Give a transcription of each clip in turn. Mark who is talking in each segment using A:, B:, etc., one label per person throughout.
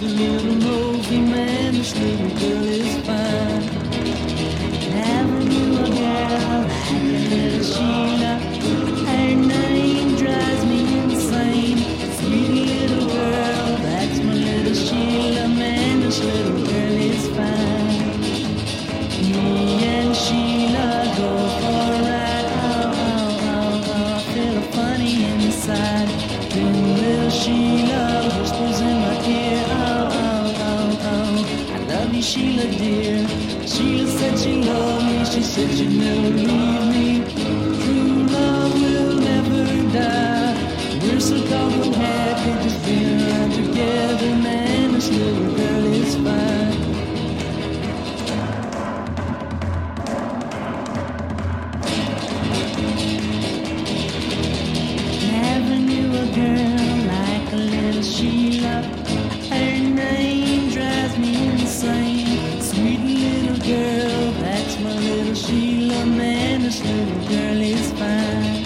A: A little nosy, man. This little girl is fine. Knew a girl like a little Sheila. Her name drives me insane. Sweet little girl, that's my little Sheila, man. This little girl is fine. Me and Sheila go for a ride. Oh, oh, oh, oh. Feel funny inside. Little Sheila whispers in Sheila, dear. Sheila said she loved me. She said she'd never leave me. this little girl is fine.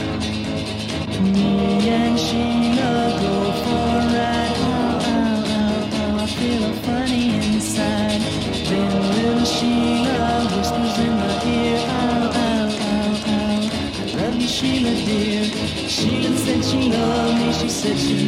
A: Me and Sheila go for a ride. Oh, oh, oh, oh, I feel funny inside. Then little Sheila whispers in my ear. Oh, oh, oh, oh, I love you, Sheila dear. Sheila said she loved me. She said she